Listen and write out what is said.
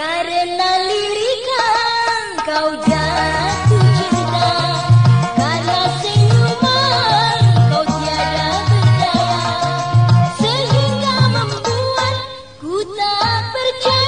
Karena lirikan kau jatuh Karena senyuman kau tiada berdaya Sehingga membuat ku tak percaya.